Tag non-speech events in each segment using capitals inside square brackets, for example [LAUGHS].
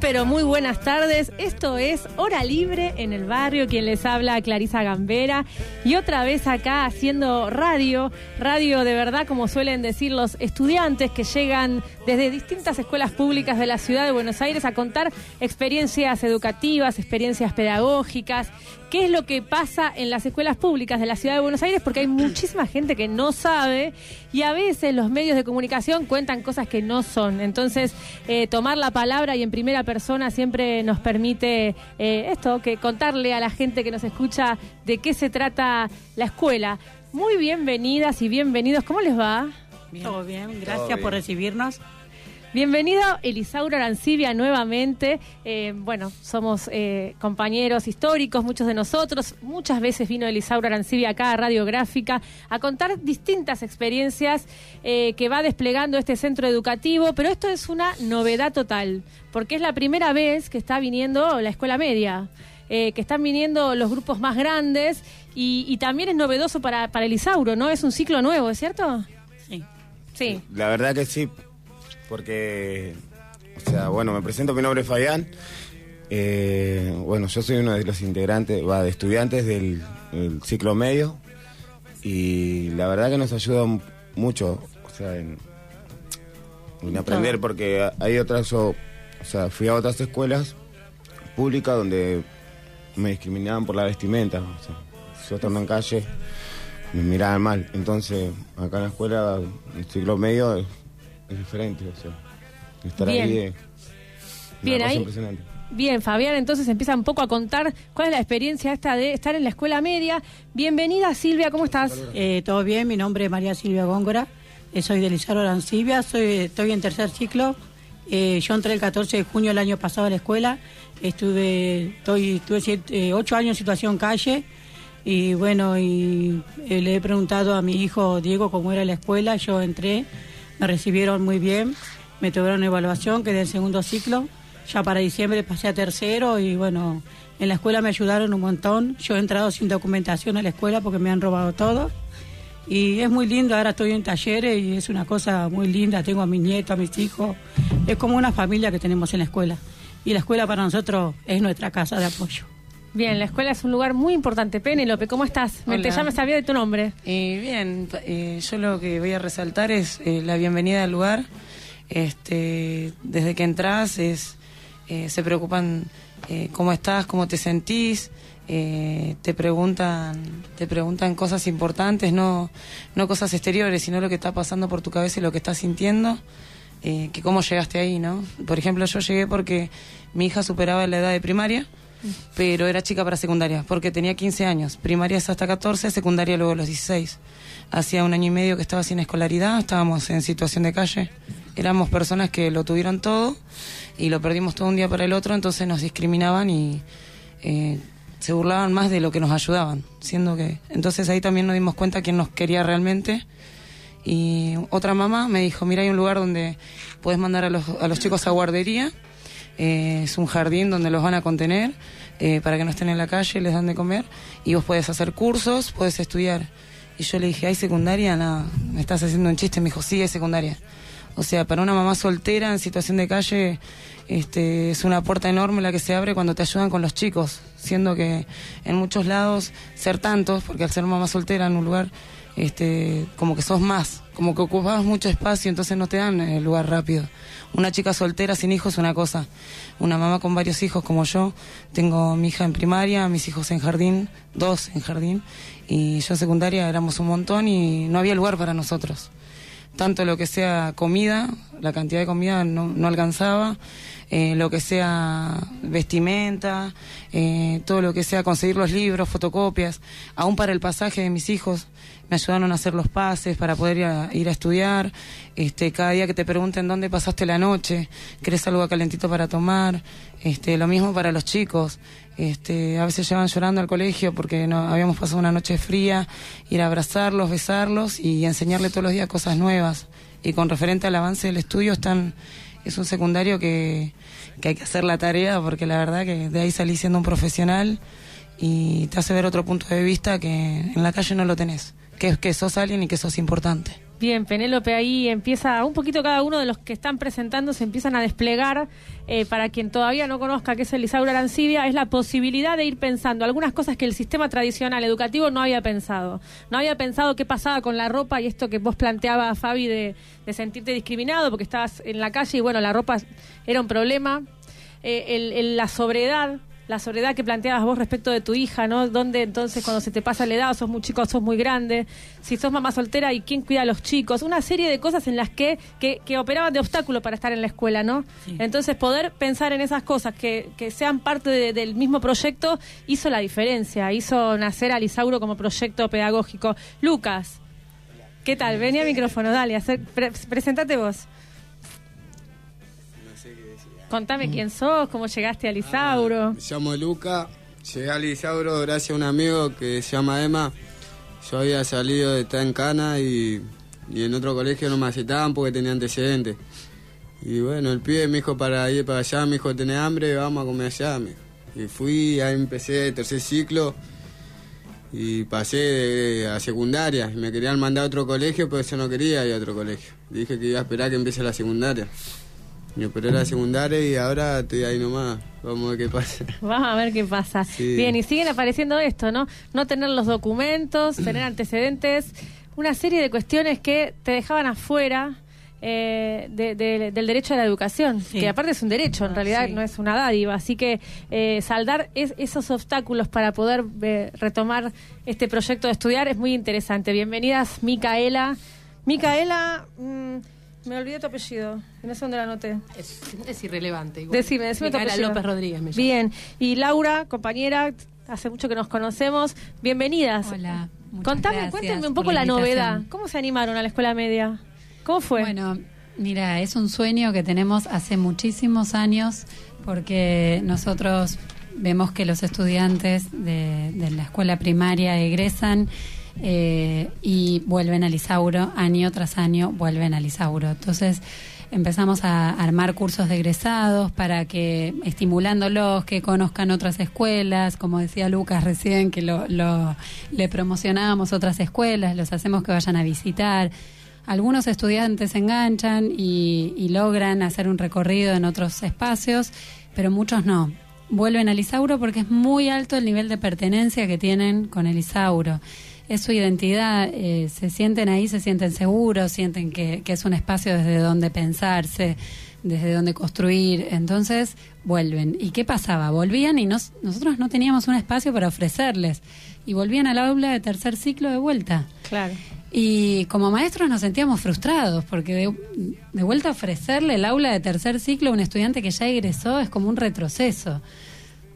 Pero muy buenas tardes. Esto es Hora Libre en el barrio. Quien les habla, Clarisa Gambera. Y otra vez acá haciendo radio. Radio de verdad, como suelen decir los estudiantes que llegan desde distintas escuelas públicas de la ciudad de Buenos Aires a contar experiencias educativas, experiencias pedagógicas. ¿Qué es lo que pasa en las escuelas públicas de la ciudad de Buenos Aires? Porque hay muchísima gente que no sabe y a veces los medios de comunicación cuentan cosas que no son. Entonces, eh, tomar la palabra y en primera persona siempre nos permite eh, esto, que contarle a la gente que nos escucha de qué se trata la escuela. Muy bienvenidas y bienvenidos. ¿Cómo les va? Todo bien, gracias por recibirnos. Bienvenido Elisaura Arancibia nuevamente. Eh, bueno, somos eh, compañeros históricos, muchos de nosotros. Muchas veces vino Elisaura Arancibia acá a Radiográfica a contar distintas experiencias eh, que va desplegando este centro educativo, pero esto es una novedad total, porque es la primera vez que está viniendo la escuela media. Eh, que están viniendo los grupos más grandes y, y también es novedoso para, para Elisauro, ¿no? Es un ciclo nuevo, ¿es cierto? Sí. Sí. La verdad que sí, porque, o sea, bueno, me presento, mi nombre es Fabián. Eh, bueno, yo soy uno de los integrantes, va, de estudiantes del, del ciclo medio y la verdad que nos ayuda mucho, o sea, en, en aprender, porque hay otras, yo, o sea, fui a otras escuelas públicas donde me discriminaban por la vestimenta, o sea, yo estando en calle me miraban mal, entonces acá en la escuela, en el ciclo medio es, es diferente, o sea, estar Bien. ahí es una Bien, cosa ahí- impresionante. Bien, Fabián, entonces empieza un poco a contar cuál es la experiencia esta de estar en la escuela media. Bienvenida, Silvia, ¿cómo estás? Eh, Todo bien, mi nombre es María Silvia Góngora, eh, soy de Lizardo Arancibia, soy, estoy en tercer ciclo. Eh, yo entré el 14 de junio del año pasado a la escuela, estuve, estoy, estuve siete- eh, ocho años en situación calle. Y bueno, y eh, le he preguntado a mi hijo Diego cómo era la escuela, yo entré, me recibieron muy bien, me tuvieron evaluación, quedé en segundo ciclo, ya para diciembre pasé a tercero y bueno, en la escuela me ayudaron un montón, yo he entrado sin documentación a la escuela porque me han robado todo. Y es muy lindo, ahora estoy en talleres y es una cosa muy linda, tengo a mis nietos, a mis hijos, es como una familia que tenemos en la escuela. Y la escuela para nosotros es nuestra casa de apoyo. Bien, la escuela es un lugar muy importante. Penélope, ¿cómo estás? Me te Hola. llamas sabía de tu nombre. Eh, bien, eh, yo lo que voy a resaltar es eh, la bienvenida al lugar. Este, desde que entras es, eh, se preocupan eh, cómo estás, cómo te sentís, eh, te preguntan, te preguntan cosas importantes, no, no cosas exteriores, sino lo que está pasando por tu cabeza y lo que estás sintiendo. eh, que cómo llegaste ahí, ¿no? Por ejemplo, yo llegué porque mi hija superaba la edad de primaria, pero era chica para secundaria, porque tenía 15 años. Primaria es hasta 14, secundaria luego los 16. Hacía un año y medio que estaba sin escolaridad, estábamos en situación de calle. Éramos personas que lo tuvieron todo y lo perdimos todo un día para el otro, entonces nos discriminaban y eh, se burlaban más de lo que nos ayudaban, siendo que... Entonces ahí también nos dimos cuenta quién nos quería realmente y otra mamá me dijo, mira, hay un lugar donde puedes mandar a los, a los chicos a guardería, eh, es un jardín donde los van a contener eh, para que no estén en la calle, les dan de comer, y vos puedes hacer cursos, puedes estudiar. Y yo le dije, ¿hay secundaria? No, me estás haciendo un chiste, me dijo, sí, hay secundaria. O sea, para una mamá soltera en situación de calle, este, es una puerta enorme la que se abre cuando te ayudan con los chicos, siendo que en muchos lados, ser tantos, porque al ser mamá soltera en un lugar este, como que sos más, como que ocupas mucho espacio, entonces no te dan el lugar rápido. Una chica soltera sin hijos es una cosa, una mamá con varios hijos como yo, tengo mi hija en primaria, mis hijos en jardín, dos en jardín, y yo en secundaria éramos un montón y no había lugar para nosotros. Tanto lo que sea comida, la cantidad de comida no, no alcanzaba, eh, lo que sea vestimenta, eh, todo lo que sea conseguir los libros, fotocopias, aún para el pasaje de mis hijos me ayudaron a hacer los pases para poder ir a, ir a estudiar. Este, cada día que te pregunten dónde pasaste la noche, querés algo calentito para tomar, este, lo mismo para los chicos. Este, a veces llevan llorando al colegio porque no, habíamos pasado una noche fría, ir a abrazarlos, besarlos y enseñarle todos los días cosas nuevas. Y con referente al avance del estudio están es un secundario que, que hay que hacer la tarea porque la verdad que de ahí salí siendo un profesional y te hace ver otro punto de vista que en la calle no lo tenés que es que sos alguien y que sos importante. Bien, Penélope, ahí empieza un poquito cada uno de los que están presentando, se empiezan a desplegar, eh, para quien todavía no conozca qué es el Isaura Arancibia, es la posibilidad de ir pensando algunas cosas que el sistema tradicional educativo no había pensado. No había pensado qué pasaba con la ropa y esto que vos planteabas, Fabi, de, de sentirte discriminado porque estabas en la calle y bueno, la ropa era un problema. Eh, la sobriedad, la soledad que planteabas vos respecto de tu hija, ¿no? ¿Dónde entonces cuando se te pasa la edad, sos muy chico, sos muy grande? Si sos mamá soltera, ¿y quién cuida a los chicos? Una serie de cosas en las que, que, que operaban de obstáculo para estar en la escuela, ¿no? Sí. Entonces poder pensar en esas cosas que, que sean parte de, del mismo proyecto hizo la diferencia, hizo nacer a Lisauro como proyecto pedagógico. Lucas, ¿qué tal? Vení al micrófono, dale, hacer, pre presentate vos. Contame mm. quién sos, cómo llegaste a Lisauro. Ah, me llamo Luca, llegué a Lisauro gracias a un amigo que se llama Emma. Yo había salido de estar en Cana y, y, en otro colegio no me aceptaban porque tenía antecedentes. Y bueno, el pibe me dijo para ir para allá, me dijo, tenés hambre, vamos a comer allá. Me y fui, ahí empecé el tercer ciclo y pasé de, a secundaria. Me querían mandar a otro colegio, pero yo no quería ir a otro colegio. Dije que iba a esperar que empiece la secundaria. Me operé la secundaria y ahora estoy ahí nomás. Vamos a ver qué pasa. [LAUGHS] Vamos a ver qué pasa. Sí. Bien, y siguen apareciendo esto, ¿no? No tener los documentos, [CLEARS THROAT] tener antecedentes, una serie de cuestiones que te dejaban afuera. Eh, de, de, del derecho a la educación, sí. que aparte es un derecho, en ah, realidad sí. no es una dádiva. Así que eh, saldar es, esos obstáculos para poder eh, retomar este proyecto de estudiar es muy interesante. Bienvenidas, Micaela. Micaela. Mmm, me olvidé tu apellido. No sé dónde la anoté. Es, es irrelevante. Igual. Decime, decime tu apellido. López Rodríguez me llamo. Bien. Y Laura, compañera, hace mucho que nos conocemos. Bienvenidas. Hola. Contame, cuéntenme un poco la, la novedad. ¿Cómo se animaron a la escuela media? ¿Cómo fue? Bueno, mira, es un sueño que tenemos hace muchísimos años porque nosotros vemos que los estudiantes de, de la escuela primaria egresan eh, y vuelven a Lisauro, año tras año vuelven a Lisauro. Entonces empezamos a armar cursos de egresados para que, estimulándolos, que conozcan otras escuelas, como decía Lucas recién, que lo, lo, le promocionábamos otras escuelas, los hacemos que vayan a visitar. Algunos estudiantes se enganchan y, y logran hacer un recorrido en otros espacios, pero muchos no vuelven a Lisauro porque es muy alto el nivel de pertenencia que tienen con el Isauro es su identidad, eh, se sienten ahí, se sienten seguros, sienten que, que, es un espacio desde donde pensarse, desde donde construir, entonces vuelven. ¿Y qué pasaba? Volvían y nos, nosotros no teníamos un espacio para ofrecerles y volvían al aula de tercer ciclo de vuelta. Claro. Y como maestros nos sentíamos frustrados porque de, de vuelta a ofrecerle el aula de tercer ciclo a un estudiante que ya egresó es como un retroceso.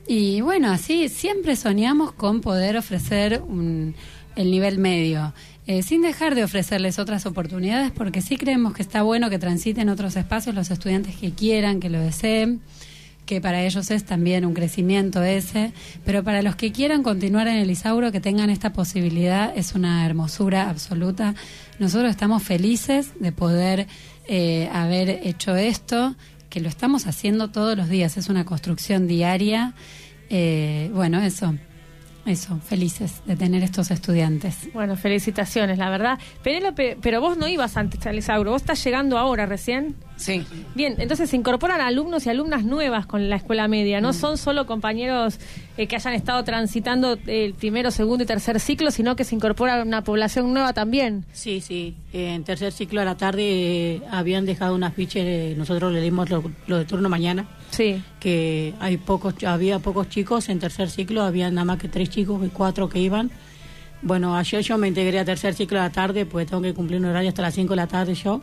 Y bueno, así siempre soñamos con poder ofrecer un, el nivel medio, eh, sin dejar de ofrecerles otras oportunidades, porque sí creemos que está bueno que transiten otros espacios los estudiantes que quieran, que lo deseen, que para ellos es también un crecimiento ese, pero para los que quieran continuar en el Isauro, que tengan esta posibilidad, es una hermosura absoluta. Nosotros estamos felices de poder eh, haber hecho esto, que lo estamos haciendo todos los días, es una construcción diaria. Eh, bueno, eso eso, felices de tener estos estudiantes. Bueno, felicitaciones, la verdad. Penélope, pero vos no ibas antes al vos estás llegando ahora recién. Sí. Bien, entonces se incorporan alumnos y alumnas nuevas con la escuela media, no son solo compañeros eh, que hayan estado transitando el primero, segundo y tercer ciclo, sino que se incorpora una población nueva también. Sí, sí. En tercer ciclo a la tarde eh, habían dejado unas fichas, eh, nosotros le dimos lo, lo de turno mañana, Sí. que hay pocos, había pocos chicos en tercer ciclo, había nada más que tres chicos y cuatro que iban. Bueno, ayer yo me integré a tercer ciclo a la tarde, pues tengo que cumplir un horario hasta las 5 de la tarde yo.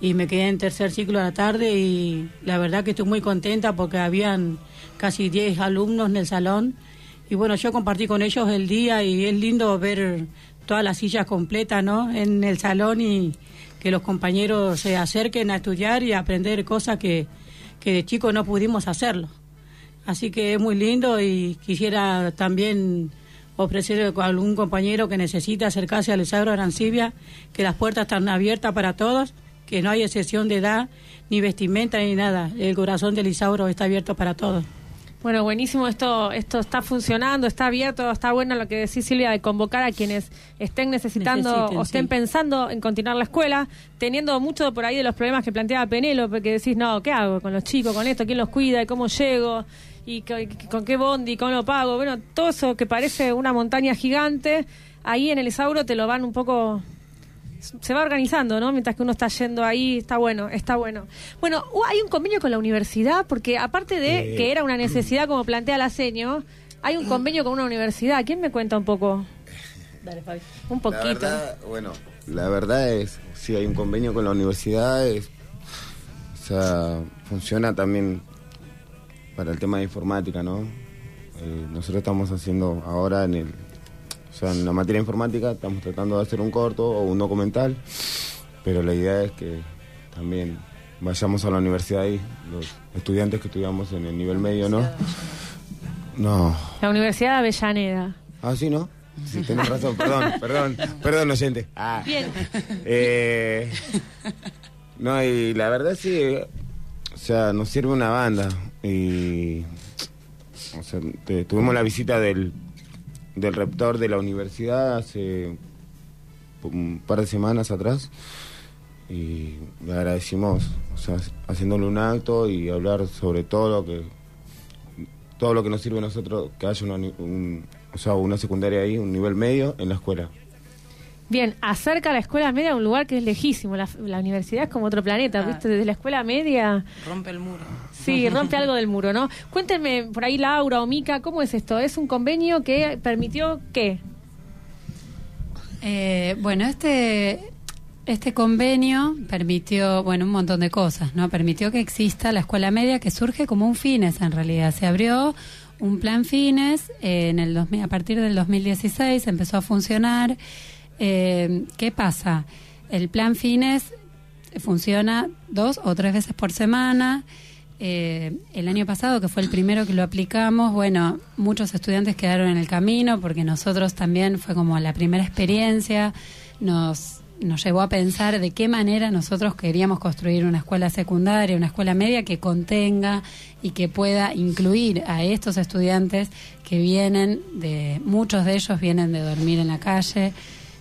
Y me quedé en tercer ciclo a la tarde y la verdad que estoy muy contenta porque habían casi 10 alumnos en el salón. Y bueno, yo compartí con ellos el día y es lindo ver todas las sillas completas, ¿no? En el salón y que los compañeros se acerquen a estudiar y aprender cosas que, que de chicos no pudimos hacerlo. Así que es muy lindo y quisiera también ofrecer a algún compañero que necesita acercarse al Isauro Arancibia, que las puertas están abiertas para todos, que no hay excepción de edad, ni vestimenta, ni nada. El corazón del Isauro está abierto para todos. Bueno, buenísimo, esto esto está funcionando, está abierto, está bueno lo que decís Silvia de convocar a quienes estén necesitando Necesiten, o estén sí. pensando en continuar la escuela, teniendo mucho por ahí de los problemas que planteaba Penélope, que decís, no, ¿qué hago con los chicos, con esto? ¿Quién los cuida? ¿Y cómo llego? ¿Y co- con qué bondi? ¿Cómo lo pago? Bueno, todo eso que parece una montaña gigante, ahí en el Isauro te lo van un poco se va organizando, ¿no? Mientras que uno está yendo ahí, está bueno, está bueno. Bueno, hay un convenio con la universidad, porque aparte de Eh. que era una necesidad, como plantea la seño, hay un convenio con una universidad. ¿Quién me cuenta un poco? Un La poquito. verdad, bueno, la verdad es, sí, hay un convenio con la universidad, es, o sea, funciona también para el tema de informática, ¿no? Eh, nosotros estamos haciendo ahora en el, sea, en la materia informática estamos tratando de hacer un corto o un documental, pero la idea es que también vayamos a la universidad ahí, los estudiantes que estudiamos en el nivel medio, ¿no? No. La Universidad de Avellaneda. Ah, sí, ¿no? Sí, tenés razón, perdón, perdón, perdón, oyente. Ah. Bien. Eh, no, y la verdad sí, o sea, nos sirve una banda. Y, o sea, te- tuvimos la visita del, del rector de la universidad hace un par de semanas atrás. Y le agradecimos, o sea, haciéndole un acto y hablar sobre todo lo que todo lo que nos sirve a nosotros que haya una, un- o sea, una secundaria ahí, un nivel medio en la escuela. Bien, acerca la escuela media a un lugar que es lejísimo. La, la universidad es como otro planeta, Ah. ¿viste? Desde la escuela media, Rompe el muro. sí, rompe algo del muro, ¿no? Cuéntenme por ahí, Laura o Mica, ¿cómo es esto? ¿Es un convenio que permitió qué? Eh, bueno, este, este convenio permitió, bueno, un montón de cosas, ¿no? Permitió que exista la escuela media que surge como un fines en realidad. Se abrió un plan fines eh, en el 2000 a partir del 2016, empezó a funcionar. Eh, ¿Qué pasa? El plan fines funciona dos o tres veces por semana. Eh, el año pasado, que fue el primero que lo aplicamos, bueno, muchos estudiantes quedaron en el camino porque nosotros también fue como la primera experiencia, nos, nos llevó a pensar de qué manera nosotros queríamos construir una escuela secundaria, una escuela media que contenga y que pueda incluir a estos estudiantes que vienen de, muchos de ellos vienen de dormir en la calle.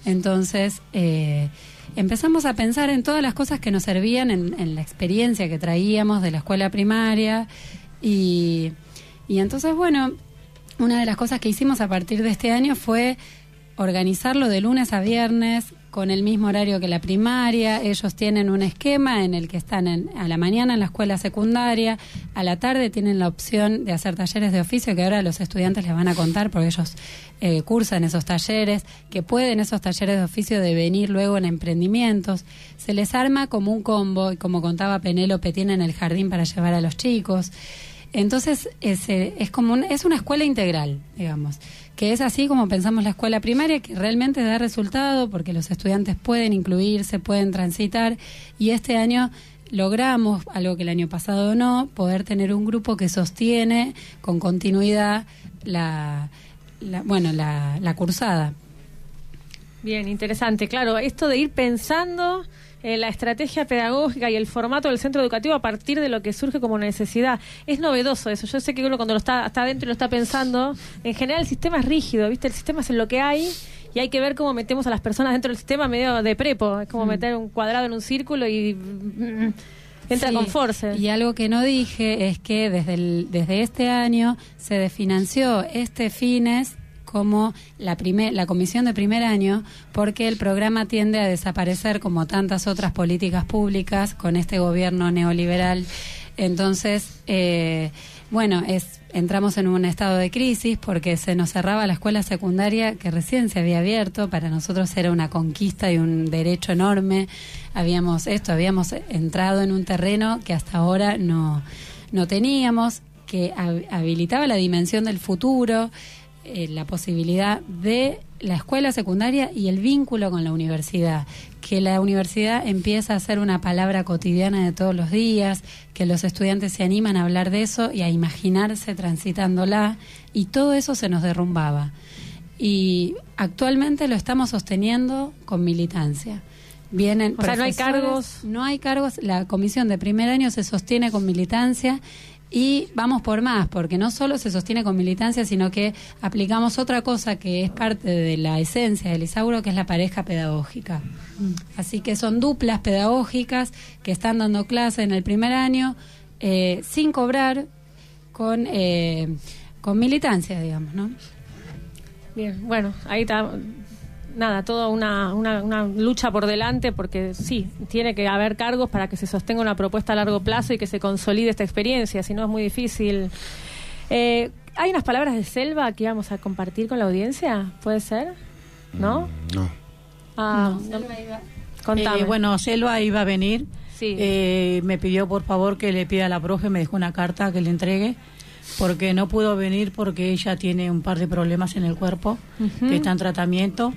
Entonces, eh, empezamos a pensar en todas las cosas que nos servían en, la experiencia que traíamos de la escuela primaria y, y entonces, bueno, una de las cosas que hicimos a partir de este año fue organizarlo de lunes a viernes con el mismo horario que la primaria. Ellos tienen un esquema en el que están en- a la mañana en la escuela secundaria, a la tarde tienen la opción de hacer talleres de oficio que ahora los estudiantes les van a contar porque ellos eh, cursan esos talleres, que pueden esos talleres de oficio devenir luego en emprendimientos. Se les arma como un combo y como contaba Penélope, tienen el jardín para llevar a los chicos. Entonces es, es como un- es una escuela integral, digamos, que es así como pensamos la escuela primaria, que realmente da resultado porque los estudiantes pueden incluirse, pueden transitar y este año logramos, algo que el año pasado no, poder tener un grupo que sostiene con continuidad la, la- bueno, la, la cursada. Bien, interesante. Claro, esto de ir pensando en la estrategia pedagógica y el formato del centro educativo a partir de lo que surge como necesidad. Es novedoso eso. Yo sé que uno cuando lo está, está adentro y lo está pensando, en general el sistema es rígido, ¿viste? El sistema es en lo que hay y hay que ver cómo metemos a las personas dentro del sistema medio de prepo. Es como meter un cuadrado en un círculo y mm, entra Sí, con force. Y algo que no dije es que desde, el- desde este año se desfinanció este fines como la, primer, la comisión de primer año porque el programa tiende a desaparecer como tantas otras políticas públicas con este gobierno neoliberal. Entonces, eh, bueno, es, entramos en un estado de crisis porque se nos cerraba la escuela secundaria que recién se había abierto. Para nosotros era una conquista y un derecho enorme. Habíamos esto, habíamos entrado en un terreno que hasta ahora no, no teníamos, que hab- habilitaba la dimensión del futuro, eh, la posibilidad de la escuela secundaria y el vínculo con la universidad, que la universidad empieza a ser una palabra cotidiana de todos los días, que los estudiantes se animan a hablar de eso y a imaginarse transitándola, y todo eso se nos derrumbaba. Y actualmente lo estamos sosteniendo con militancia. Vienen O sea, no hay cargos. No hay cargos. La comisión de primer año se sostiene con militancia y vamos por más, porque no solo se sostiene con militancia, sino que aplicamos otra cosa que es parte de la esencia del Isauro, que es la pareja pedagógica. Así que son duplas pedagógicas que están dando clase en el primer año eh, sin cobrar, con, eh, con militancia, digamos, ¿no? Bien, bueno, ahí está. Nada, toda una, una, una lucha por delante porque sí, tiene que haber cargos para que se sostenga una propuesta a largo plazo y que se consolide esta experiencia, si no es muy difícil. Eh, ¿Hay unas palabras de Selva que íbamos a compartir con la audiencia? ¿Puede ser? ¿No? No. Ah, no. Contame. Eh, bueno, Selva iba a venir. Sí. Eh, me pidió por favor que le pida a la profe, me dejó una carta que le entregue, porque no pudo venir porque ella tiene un par de problemas en el cuerpo, que está en tratamiento,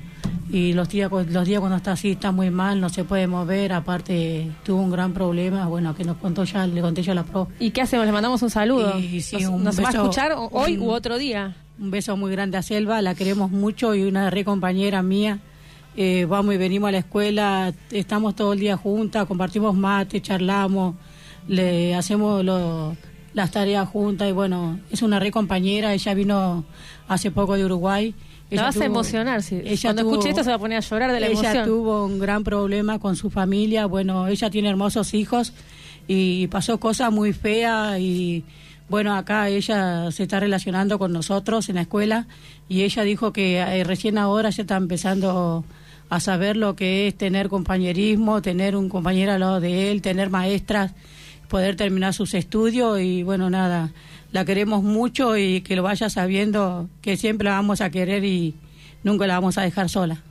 y los días, los días cuando está así está muy mal, no se puede mover, aparte tuvo un gran problema, bueno, que nos contó ya, le conté yo a la profe. ¿Y qué hacemos? Le mandamos un saludo. Y sí, ¿Nos, un nos va a escuchar hoy un- u otro día? Un beso muy grande a Selva, la queremos mucho y una re compañera mía. Eh, vamos y venimos a la escuela, estamos todo el día juntas, compartimos mate, charlamos, le hacemos lo- las tareas juntas y bueno, es una re compañera, ella vino hace poco de Uruguay. La Ella vas a emocionar. Si, ella cuando tuvo- escuche esto se va a poner a llorar de la ella emoción. tuvo un gran problema con su familia. Bueno, ella tiene hermosos hijos y pasó cosas muy feas y bueno, acá ella se está relacionando con nosotros en la escuela y ella dijo que eh, recién ahora ya está empezando a saber lo que es tener compañerismo, tener un compañero al lado de él, tener maestras, poder terminar sus estudios y bueno, nada, la queremos mucho y que lo vaya sabiendo que siempre la vamos a querer y nunca la vamos a dejar sola.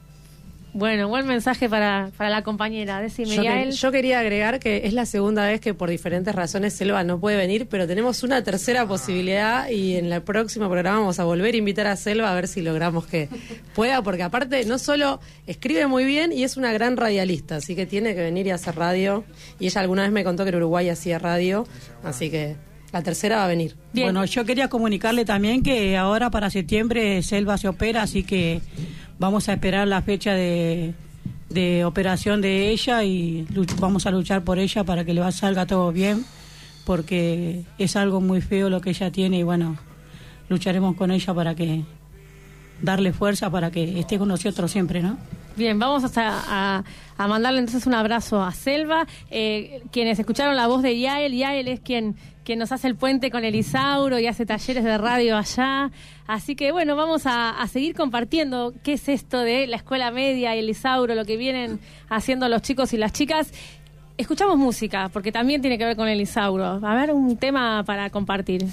Bueno, buen mensaje para, para la compañera. Decime, Yo, que- yo quería agregar que es la segunda vez que por diferentes razones Selva no puede venir, pero tenemos una tercera posibilidad y en el próximo programa vamos a volver a invitar a Selva a ver si logramos que pueda, porque aparte no solo escribe muy bien y es una gran radialista, así que tiene que venir y hacer radio. Y ella alguna vez me contó que en Uruguay hacía radio, así que la tercera va a venir. Bien. Bueno, yo quería comunicarle también que ahora para septiembre Selva se opera, así que vamos a esperar la fecha de, de operación de ella y luch- vamos a luchar por ella para que le salga todo bien, porque es algo muy feo lo que ella tiene y bueno, lucharemos con ella para que darle fuerza para que esté con nosotros siempre, ¿no? Bien, vamos hasta a, a mandarle entonces un abrazo a Selva. Eh, quienes escucharon la voz de Yael, Yael es quien, quien nos hace el puente con el Isauro y hace talleres de radio allá. Así que bueno, vamos a seguir compartiendo qué es esto de la escuela media y el Isauro, lo que vienen haciendo los chicos y las chicas. Escuchamos música, porque también tiene que ver con el Isauro. A ver, un tema para compartir.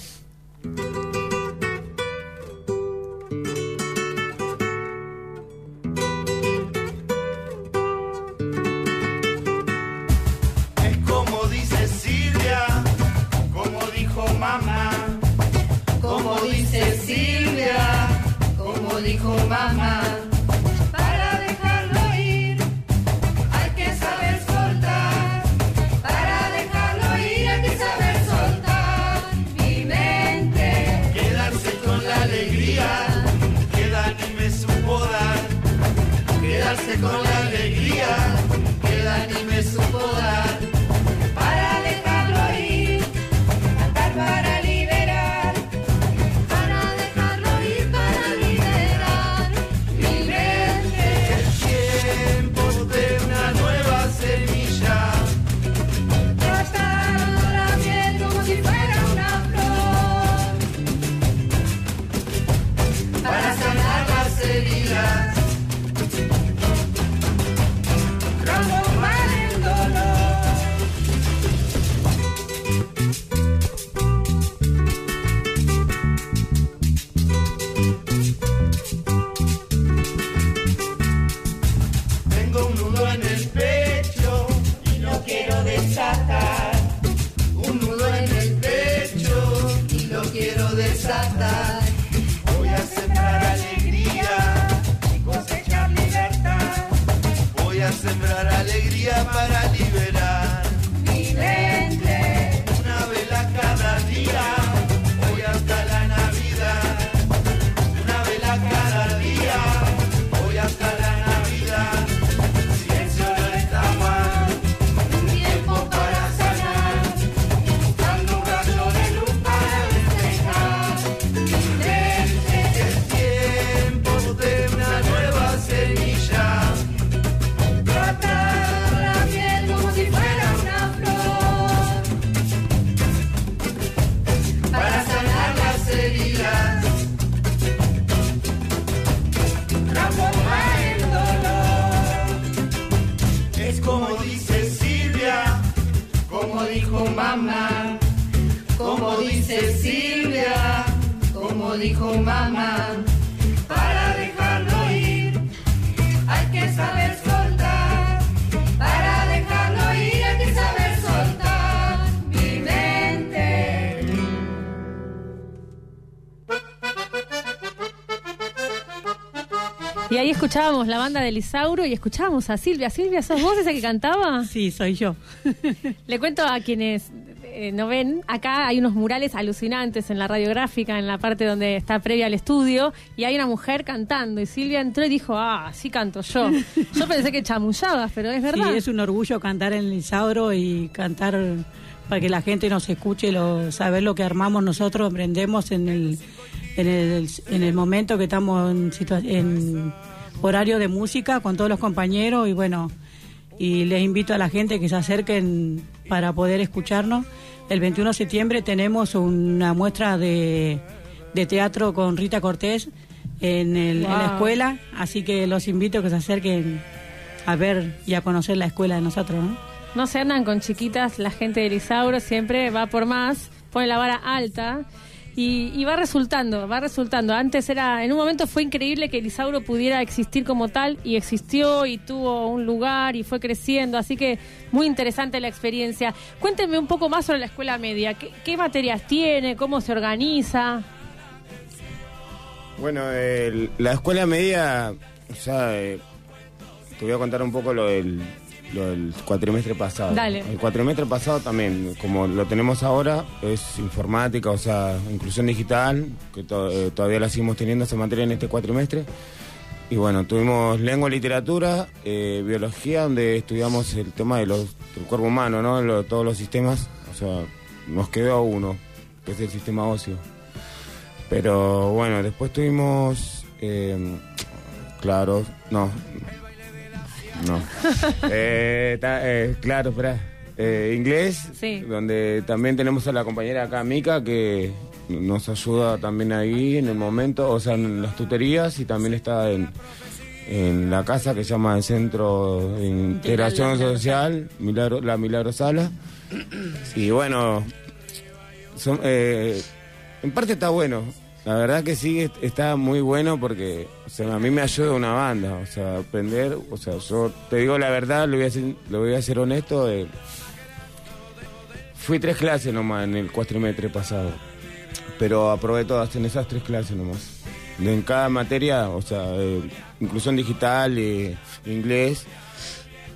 Escuchábamos la banda de Lisauro y escuchábamos a Silvia. Silvia, ¿sos vos esa que cantaba? [LAUGHS] Sí, soy yo. [LAUGHS] Le cuento a quienes eh, no ven, acá hay unos murales alucinantes en la radiográfica, en la parte donde está previa al estudio, y hay una mujer cantando. Y Silvia entró y dijo, ah, sí canto yo. [LAUGHS] Yo pensé que chamullabas, pero es verdad. Sí, es un orgullo cantar en el Isauro y cantar para que la gente nos escuche, lo, saber lo que armamos nosotros, emprendemos en el, en el, en el momento que estamos en, situa- en horario de música con todos los compañeros y bueno, y les invito a la gente que se acerquen para poder escucharnos. El 21 de septiembre tenemos una muestra de, de teatro con Rita Cortés en, el- en la escuela, así que los invito a que se acerquen a ver y a conocer la escuela de nosotros, ¿no? No se andan con chiquitas, la gente de Lisauro siempre va por más, pone la vara alta y, y va resultando, va resultando. Antes era, en un momento fue increíble que Lisauro pudiera existir como tal y existió y tuvo un lugar y fue creciendo, así que muy interesante la experiencia. Cuéntenme un poco más sobre la escuela media, qué, qué materias tiene, cómo se organiza. Bueno, el- la escuela media, o sea, eh, te voy a contar un poco lo del, lo del cuatrimestre pasado. Dale. El cuatrimestre pasado también, como lo tenemos ahora, es informática, o sea, inclusión digital, que to- eh, todavía la seguimos teniendo esa materia en este cuatrimestre. Y bueno, tuvimos lengua, literatura, eh, biología, donde estudiamos el tema de los, del cuerpo humano, ¿no? Lo- todos los sistemas, o sea, nos quedó uno, que es el sistema óseo. Pero bueno, después tuvimos, eh, claro, no, no. [LAUGHS] Eh, ta- eh, claro, espera. Eh, inglés, Sí. donde también tenemos a la compañera acá, Mica, que nos ayuda también ahí en el momento, o sea, en las tutorías y también está en, en la casa que se llama el Centro de Integración. Social, Milagro, la Milagro Sala. Y bueno, son, eh, en parte está bueno. La verdad que sí, est- está muy bueno porque a mí me ayuda una banda. O sea, aprender, o sea, yo te digo la verdad, lo voy a ser, lo voy a ser honesto. eh, fui tres clases nomás en el cuatrimestre pasado, pero aprobé todas en esas tres clases nomás. De En cada materia, o sea, eh, inclusión digital, eh, inglés.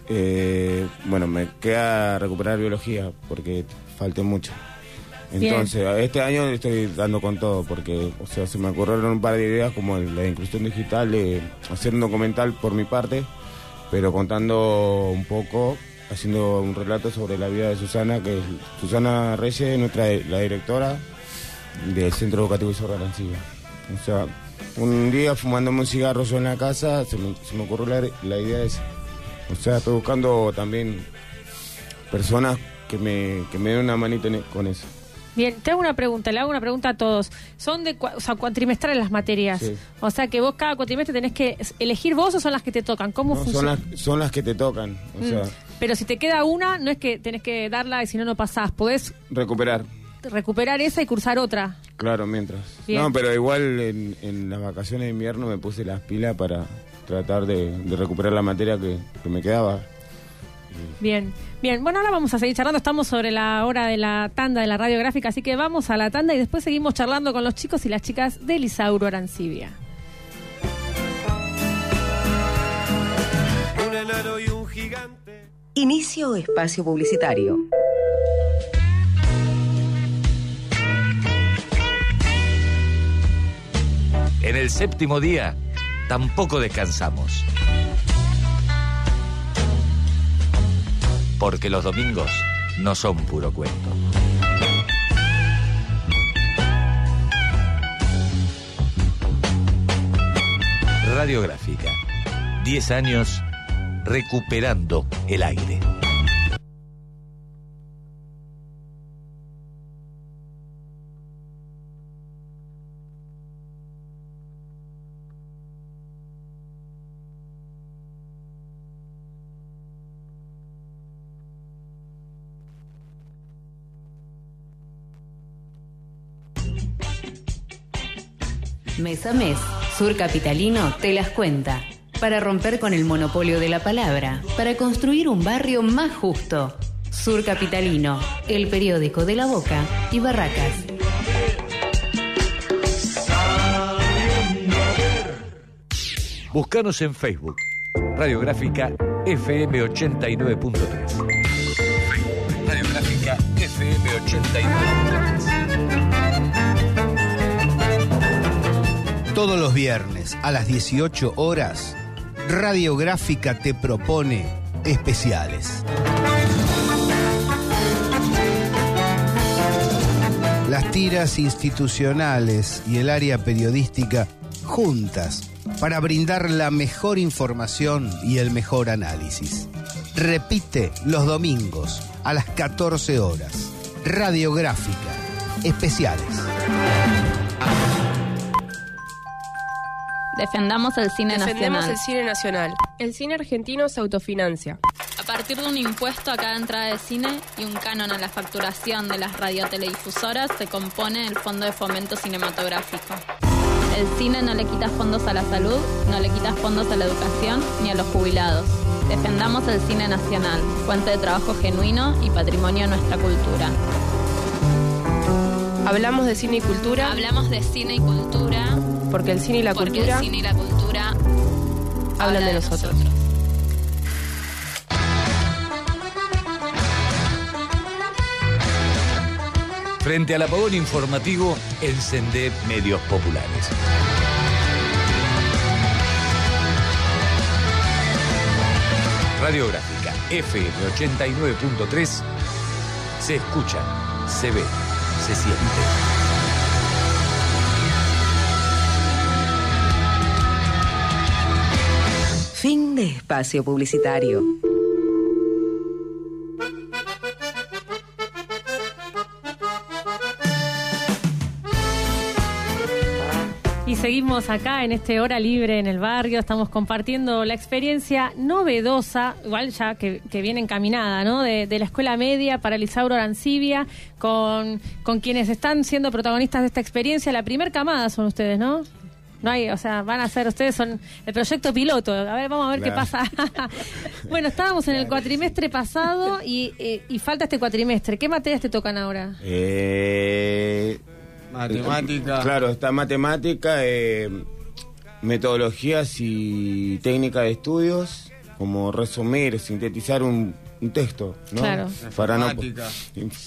eh, bueno, me queda recuperar biología porque falté mucho. Entonces, este año estoy dando con todo porque, o sea, se me ocurrieron un par de ideas como la inclusión digital, de hacer un documental por mi parte, pero contando un poco, haciendo un relato sobre la vida de Susana, que es Susana Reyes, nuestra la directora del Centro Educativo Isorra Arancibia. O sea, un día fumándome un cigarro en la casa, se me, se me ocurrió la, la idea esa. O sea, estoy buscando también personas que me, que me den una manita en- e, con eso. Bien, te hago una pregunta, le hago una pregunta a todos. Son de cua- o sea, cuatrimestrales las materias. Sí. O sea que vos cada cuatrimestre tenés que elegir vos o son las que te tocan. ¿Cómo No, son, funciona? las, son las que te tocan. O Mm. sea, Pero si te queda una, no es que tenés que darla y si no, no pasás. Podés recuperar. recuperar esa y cursar otra. Claro, mientras. Bien. No, pero igual en, en las vacaciones de invierno me puse las pilas para tratar de, de recuperar la materia que, que me quedaba. Bien, bien. Bueno, ahora vamos a seguir charlando. Estamos sobre la hora de la tanda de la radiográfica, así que vamos a la tanda y después seguimos charlando con los chicos y las chicas de Lisauro Arancibia. un enano y un gigante. Inicio espacio publicitario. En el séptimo día tampoco descansamos. Porque los domingos no son puro cuento. Radiográfica. 10 años recuperando el aire. Mes a mes, Sur Capitalino te las cuenta. Para romper con el monopolio de la palabra, para construir un barrio más justo. Sur Capitalino, el periódico de la Boca y Barracas. Búscanos en Facebook. Radiográfica FM 89.3. Todos los viernes a las 18 horas, Radiográfica te propone especiales. Las tiras institucionales y el área periodística juntas para brindar la mejor información y el mejor análisis. Repite los domingos a las 14 horas. Radiográfica. Especiales. Defendamos el cine Defendemos nacional. el cine nacional. El cine argentino se autofinancia. A partir de un impuesto a cada entrada de cine y un canon a la facturación de las radioteledifusoras se compone el Fondo de Fomento Cinematográfico. El cine no le quita fondos a la salud, no le quita fondos a la educación ni a los jubilados. Defendamos el cine nacional, fuente de trabajo genuino y patrimonio de nuestra cultura. Hablamos de cine y cultura. Hablamos de cine y cultura. Porque el cine y la porque cultura el cine y la cultura hablan de nosotros. Frente al apagón informativo, encendé medios populares. Radiográfica FM 89.3 se escucha, se ve, se siente. De espacio publicitario. Y seguimos acá en este hora libre en el barrio, estamos compartiendo la experiencia novedosa, igual ya que, viene encaminada, ¿no? De, de la escuela media para Lisauro Arancibia, con, con quienes están siendo protagonistas de esta experiencia. La primer camada son ustedes, ¿no? No hay, o sea, van a ser ustedes, son el proyecto piloto. A ver, vamos a ver qué pasa. [LAUGHS] bueno, estábamos en el cuatrimestre pasado y, eh, y falta este cuatrimestre. ¿Qué materias te tocan ahora? Eh, Matemática. Claro, está matemática, eh, metodologías y técnica de estudios, como resumir, sintetizar un, un texto, ¿no? Claro. Para no,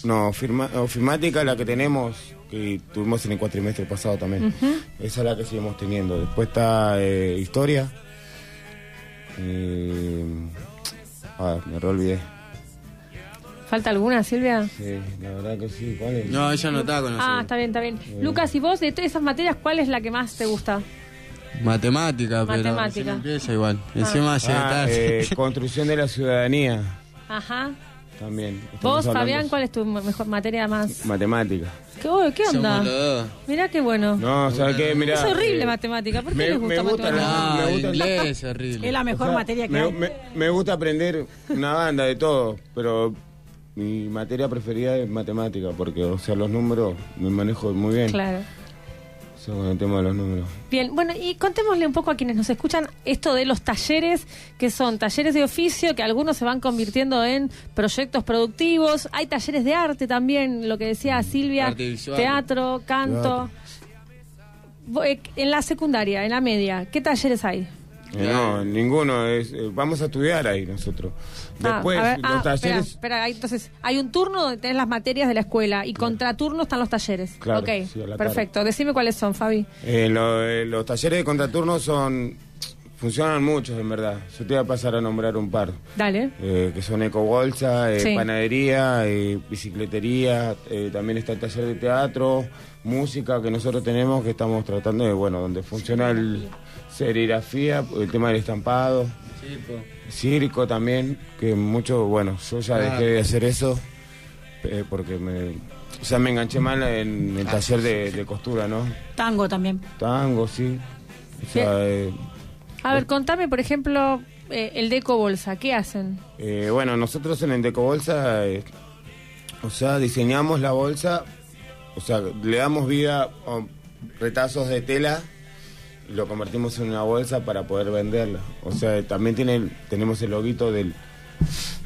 no, firma, ofimática, la que tenemos, que tuvimos en el cuatrimestre pasado también. Esa es la que seguimos teniendo. Después está eh, historia. Eh, ah, me re olvidé. ¿Falta alguna, Silvia? Sí, la verdad que sí. ¿Cuál es? No, ella no estaba con Ah, está bien, está bien. Lucas, ¿y vos de todas esas materias cuál es la que más te gusta? Matemática, pero Matemática. recién empieza igual. Encima llega Ah, tarde. eh, construcción de la ciudadanía Ajá. También. Vos, hablando Fabián, ¿cuál es tu mejor materia más? Matemática. ¿Qué, oh, ¿qué onda? Mirá qué bueno. No, ¿sabes qué? Mirá. es horrible eh, matemática. ¿Por qué me- les gusta, me gusta matemática? la- me gusta- inglés, horrible. Es la mejor O sea, materia que me, hay. me- me gusta aprender una banda de todo, pero mi materia preferida es matemática, porque, o sea, los números me manejo muy bien. Claro. Con el tema de los números. Bien, bueno, y contémosle un poco a quienes nos escuchan esto de los talleres, que son talleres de oficio, que algunos se van convirtiendo en proyectos productivos. Hay talleres de arte también, lo que decía Silvia, Arte visual. teatro, canto. Eh, En la secundaria, en la media, ¿qué talleres hay? Eh, no, ninguno. Es, eh, vamos a estudiar ahí nosotros. Ah, Después, ver, los ah, talleres. Espera, entonces, hay un turno donde tenés las materias de la escuela y contraturno están los talleres. Claro, ok, sí, perfecto. Decime cuáles son, Fabi. Eh, lo- eh, los talleres de contraturno son. Funcionan muchos, en verdad. Yo te voy a pasar a nombrar un par. Dale. eh, que son ecobolsa, Sí. panadería, bicicletería, eh, también está el taller de teatro, música que nosotros tenemos que estamos tratando de, bueno, donde funciona el serigrafía, el tema del estampado, circo también, que mucho, bueno, yo ya Claro. dejé de hacer eso eh, porque me, o sea, me enganché mal en el taller de, de costura, ¿no? Tango también. Tango, sí. O sea, eh, A ver, contame, por ejemplo, eh, el Deco Bolsa. ¿Qué hacen? Eh, bueno, nosotros en el Decobolsa, eh, o sea, diseñamos la bolsa, o sea, le damos vida a retazos de tela y lo convertimos en una bolsa para poder venderla. O sea, también tiene, el- tenemos el loguito del,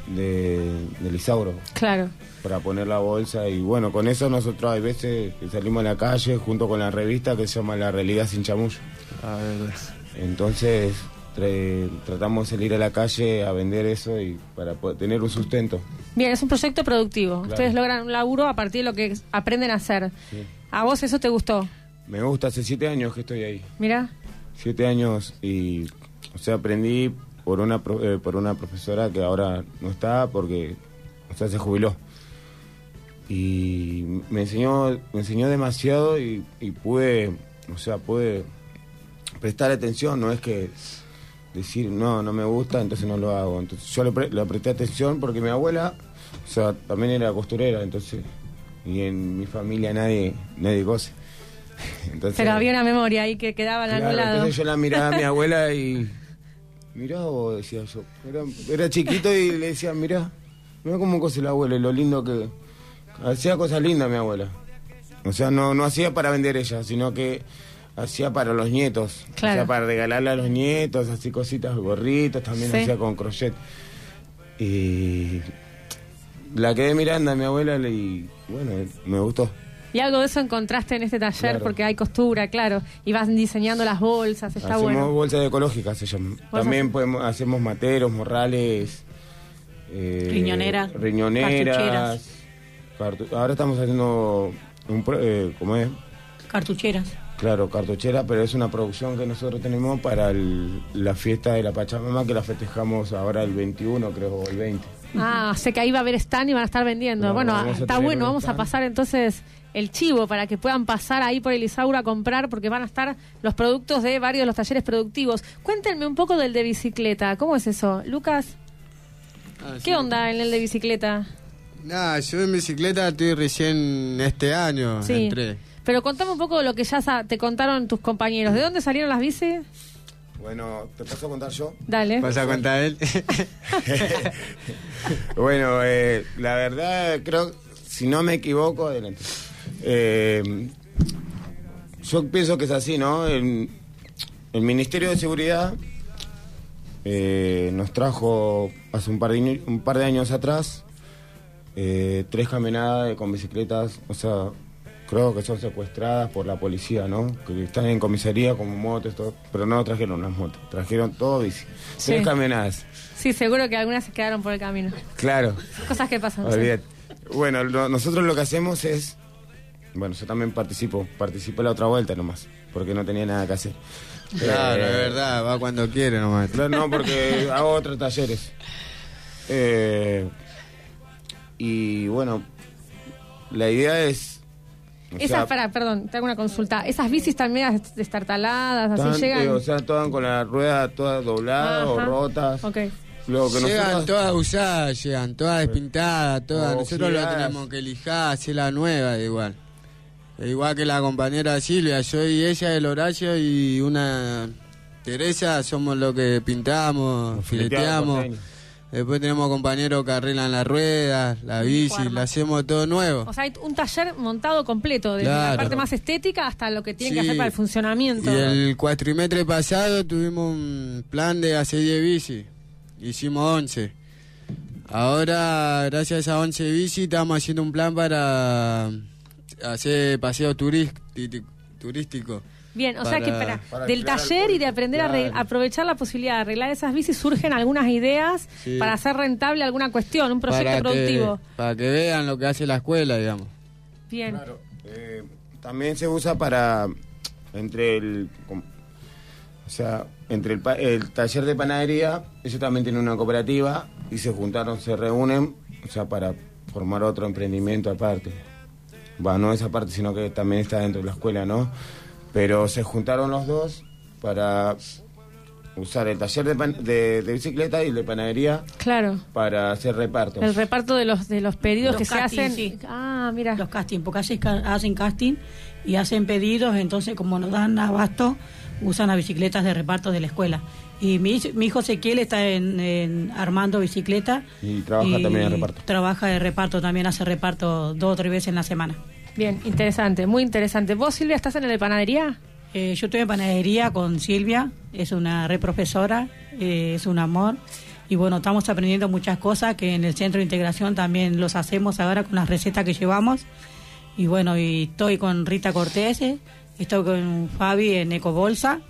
de, del Isauro Claro. para poner la bolsa y bueno, con eso nosotros hay veces que salimos a la calle junto con la revista que se llama La Realidad Sin Chamullo. Entonces tra- tratamos de salir a la calle a vender eso y para poder tener un sustento. Bien, es un proyecto productivo. Claro. Ustedes logran un laburo a partir de lo que aprenden a hacer. Sí. ¿A vos eso te gustó? Me gusta, hace siete años que estoy ahí. Mira. Siete años y, o sea, aprendí por una, pro- eh, por una profesora que ahora no está porque, o sea, se jubiló. Y me enseñó, me enseñó demasiado y, y pude, o sea, pude prestar atención, no es que decir, no, no me gusta, entonces no lo hago. Entonces yo le, pre- le presté atención porque mi abuela, o sea, también era costurera, entonces, y en mi familia nadie, nadie cose. [LAUGHS] Entonces, Pero había una memoria ahí que quedaba Claro, lado. entonces yo la miraba a mi abuela y. [LAUGHS] Mirá vos, decía yo. Era, era chiquito y le decía, mirá, mirá cómo cose la abuela y lo lindo que. Hacía cosas lindas mi abuela. O sea, no, no hacía para vender ella, sino que hacía para los nietos. Claro. Sea, para regalarle a los nietos, así cositas, gorritos, también Sí. hacía con crochet. Y. La quedé mirando a mi abuela y. Bueno, me gustó. Y algo de eso encontraste en este taller Claro. porque hay costura, claro. Y vas diseñando las bolsas, está hacemos bueno. bolsas ecológicas, se llaman. También podemos, hacemos materos, morrales. eh, Riñoneras, Riñoneras. Ahora estamos haciendo un. pro- eh, ¿Cómo es? Cartucheras. Claro, cartuchera, pero es una producción que nosotros tenemos para el- la fiesta de la Pachamama que la festejamos ahora el 21, creo, o el 20. Ah, sé que ahí va a haber stand y van a estar vendiendo. Bueno, está bueno, vamos a pasar entonces el chivo para que puedan pasar ahí por el Isaura a comprar porque van a estar los productos de varios de los talleres productivos. Cuéntenme un poco del de bicicleta, ¿cómo es eso? Lucas, Ah, ¿qué onda en el de bicicleta? Nada, yo en bicicleta estoy recién este año, Sí. entré. Pero contame un poco de lo que ya te contaron tus compañeros. ¿De dónde salieron las bicis? Bueno, ¿te paso a contar yo? Dale. ¿Vas a contar él? [LAUGHS] Bueno, eh, la verdad, creo, si no me equivoco, adelante. Eh, yo pienso que es así, ¿no? El, el Ministerio de Seguridad eh, nos trajo hace un par de, un par de años atrás eh, tres caminadas con bicicletas, o sea, creo que son secuestradas por la policía, ¿no? Que están en comisaría como motos, todo, pero no trajeron las motos, trajeron todo bici. Sí. Tres caminadas, Sí, seguro que algunas se quedaron por el camino. claro. Cosas que pasan. sí. Bueno, lo- nosotros lo que hacemos es. Bueno, yo también participo. Participé la otra vuelta nomás. Porque no tenía nada que hacer. Claro, Eh, es verdad, va cuando quiere nomás. Claro, no, porque hago otros talleres. Eh, y bueno, la idea es. O Esas, sea, para, perdón, te hago una consulta. Esas bicis están medio destartaladas, así están, llegan. eh, o sea, todas con la rueda todas dobladas o Ajá. rotas. Ok. Que Llegan nosotros- todas usadas, llegan todas despintadas, todas. Nosotros lo tenemos que lijar, hacer la nueva igual. Igual que la compañera Silvia, yo y ella, el Horacio y una Teresa, somos los que pintamos, fileteamos. Después tenemos compañeros que arreglan las ruedas, la bici, le hacemos todo nuevo. O sea, hay un taller montado completo, desde la parte más estética hasta lo que tienen que hacer para el funcionamiento. Y el cuatrimestre pasado tuvimos un plan de hacer 10 bici. Hicimos 11. Ahora, gracias a 11 bici, estamos haciendo un plan para hacer paseo turístico. Bien, o sea que para, para del taller y de aprender a arregl- claro. aprovechar la posibilidad de arreglar esas bicis surgen algunas ideas Sí. para hacer rentable alguna cuestión, un proyecto para productivo. Que, para que vean lo que hace la escuela, digamos. Bien. Eh, también se usa para entre el o sea entre el, pa- el taller de panadería ellos también tienen una cooperativa y se juntaron se reúnen o sea para formar otro emprendimiento aparte va no esa parte sino que también está dentro de la escuela no pero se juntaron los dos para usar el taller de, pan- de, de bicicleta y el de panadería Claro. para hacer repartos El reparto de los de los pedidos Los que se hacen. sí. Ah, mira. Los casting, porque hacen, hacen casting y hacen pedidos, entonces como nos dan abasto, usan las bicicletas de reparto de la escuela. Y mi, mi hijo Ezequiel está en, en armando bicicleta. y trabaja y también en reparto Trabaja de reparto, también hace reparto dos o tres veces en la semana. Bien, interesante, muy interesante. ¿Vos, Silvia, estás en el de panadería? Eh, yo estoy en panadería con Silvia, es una re profesora, eh, es un amor. Y bueno, estamos aprendiendo muchas cosas que en el centro de integración también los hacemos ahora con las recetas que llevamos. Y bueno, y estoy con Rita Cortés, estoy con Fabi en Ecobolsa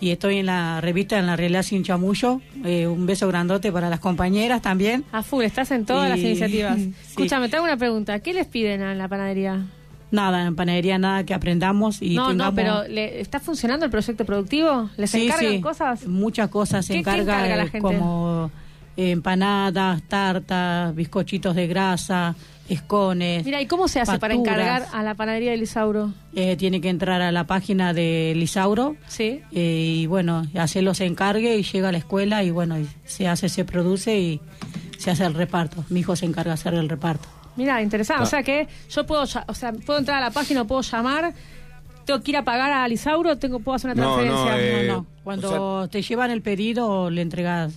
y estoy en la revista En la Realidad Sin Chamullo. Eh, un beso grandote para las compañeras también. A full, estás en todas Y- las iniciativas. [LAUGHS] Sí. Escúchame, te hago una pregunta. ¿Qué les piden a la panadería? Nada, en panadería nada que aprendamos y no, no, tengamos- pero ¿le- ¿está funcionando el proyecto productivo? ¿Les Sí, encargan sí. cosas? Muchas cosas se ¿Qué- qué encarga, encarga la eh, gente? como eh, empanadas, tartas, bizcochitos de grasa, escones. Mira, ¿y cómo se hace para encargar a la panadería de Lisauro? Eh, tiene que entrar a la página de Lisauro. Sí. y bueno, hacer los encargue y llega a la escuela y bueno, y se hace, se produce y se hace el reparto. Mi hijo se encarga de hacer el reparto. Mira, interesante. Ah. O sea que yo puedo, ya- o sea, puedo entrar a la página, puedo llamar, tengo que ir a pagar a Lisauro, tengo, puedo hacer una No, transferencia. no, eh, No, no. Cuando te llevan el pedido, le entregas,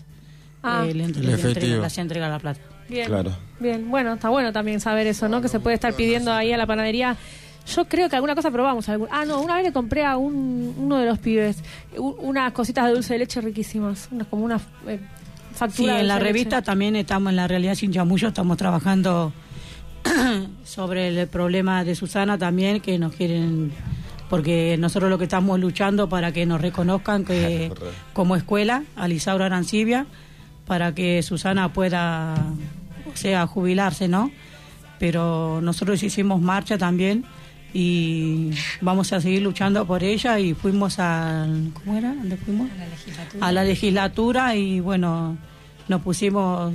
Ah. eh, le, entre- le efectivo. entrega- se entrega la plata. Bien. Bien, bueno, está bueno también saber eso, ¿no? Que se puede estar pidiendo ahí a la panadería. Yo creo que alguna cosa probamos. algún- Ah, no, una vez le compré a un, uno de los pibes u- unas cositas de dulce de leche riquísimas. Unas, como una eh, Sí, factura. de en la revista leche. también estamos en la realidad sin chamullo, estamos trabajando [CLEARS THROAT] sobre el problema de Susana también, que nos quieren, porque nosotros lo que estamos luchando para que nos reconozcan que [LAUGHS] como escuela, Alisaura Arancibia, para que Susana pueda, o sea, jubilarse, ¿no? Pero nosotros hicimos marcha también y vamos a seguir luchando por ella y fuimos al, ¿cómo era? ¿Dónde fuimos? A la legislatura. a la legislatura y bueno, nos pusimos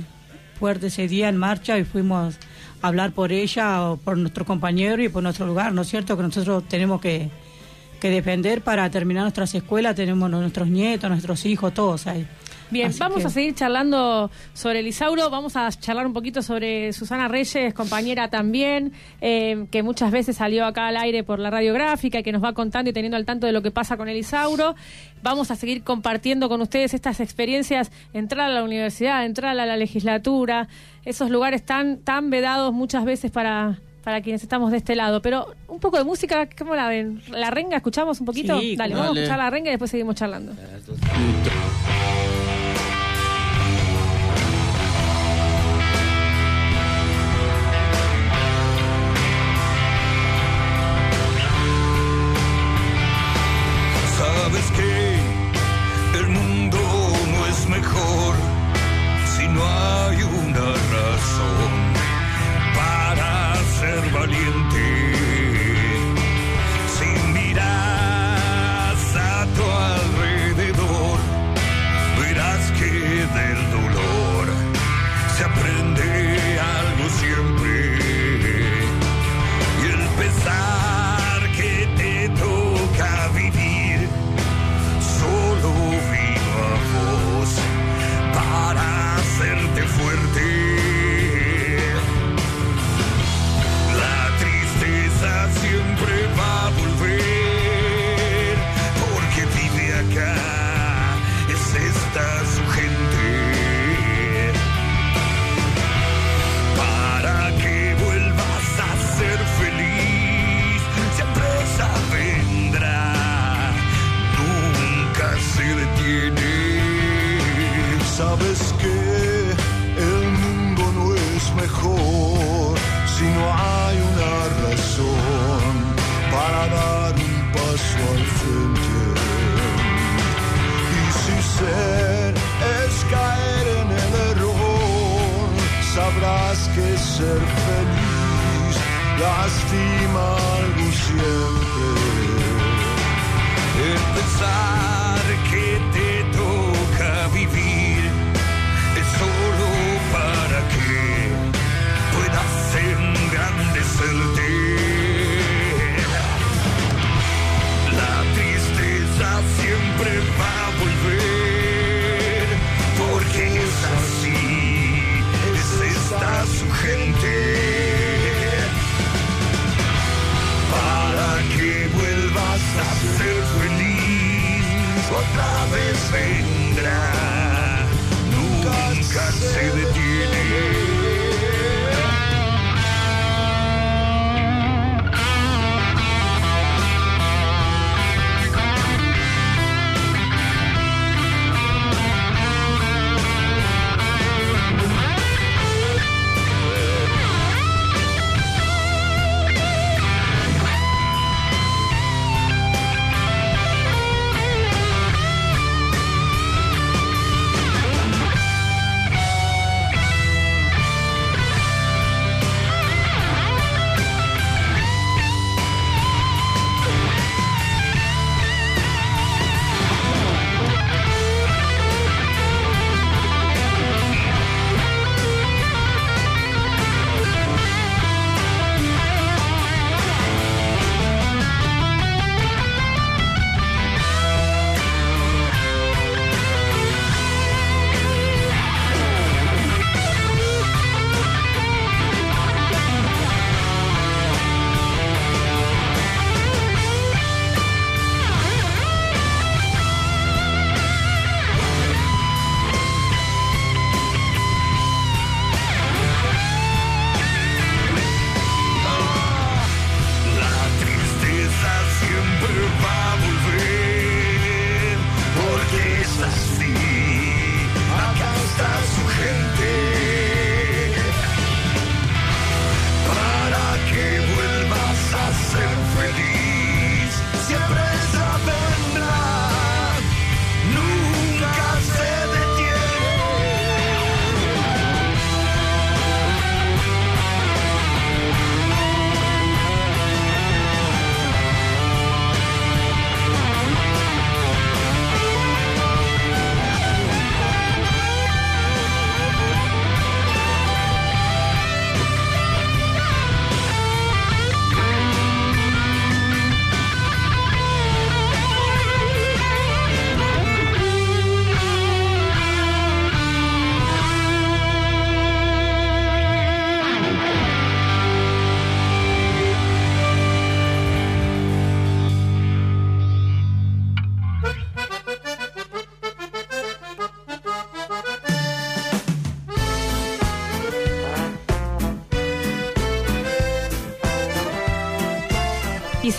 fuerte ese día en marcha y fuimos hablar por ella o por nuestro compañero y por nuestro lugar, ¿no es cierto? Que nosotros tenemos que, que defender para terminar nuestras escuelas, tenemos nuestros nietos, nuestros hijos, todos ahí. Bien, Así vamos que- a seguir charlando sobre Lisauro, vamos a charlar un poquito sobre Susana Reyes, compañera también, eh, que muchas veces salió acá al aire por la radiográfica y que nos va contando y teniendo al tanto de lo que pasa con Elisauro. Vamos a seguir compartiendo con ustedes estas experiencias, entrar a la universidad, entrar a la legislatura, esos lugares tan, tan vedados muchas veces para para quienes estamos de este lado. Pero un poco de música, ¿cómo la ven? ¿La renga escuchamos un poquito? Sí, Dale, dale. vamos a escuchar la renga y después seguimos charlando.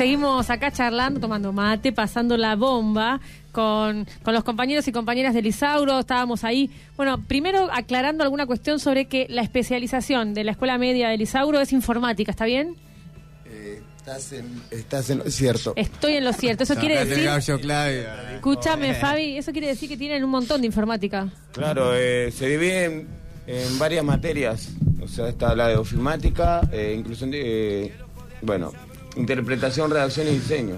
Seguimos acá charlando, tomando mate, pasando la bomba con, con los compañeros y compañeras de Lisauro. Estábamos ahí, bueno, primero aclarando alguna cuestión sobre que la especialización de la escuela media de Lisauro es informática, ¿está bien? Estás en, estás en lo cierto. Estoy en lo cierto. Eso quiere decir. Escúchame, Fabi, eso quiere decir que tienen un montón de informática. Claro, eh, se divide en, en varias materias. O sea, está la de ofimática, eh, inclusión de. eh, bueno, interpretación, redacción y diseño.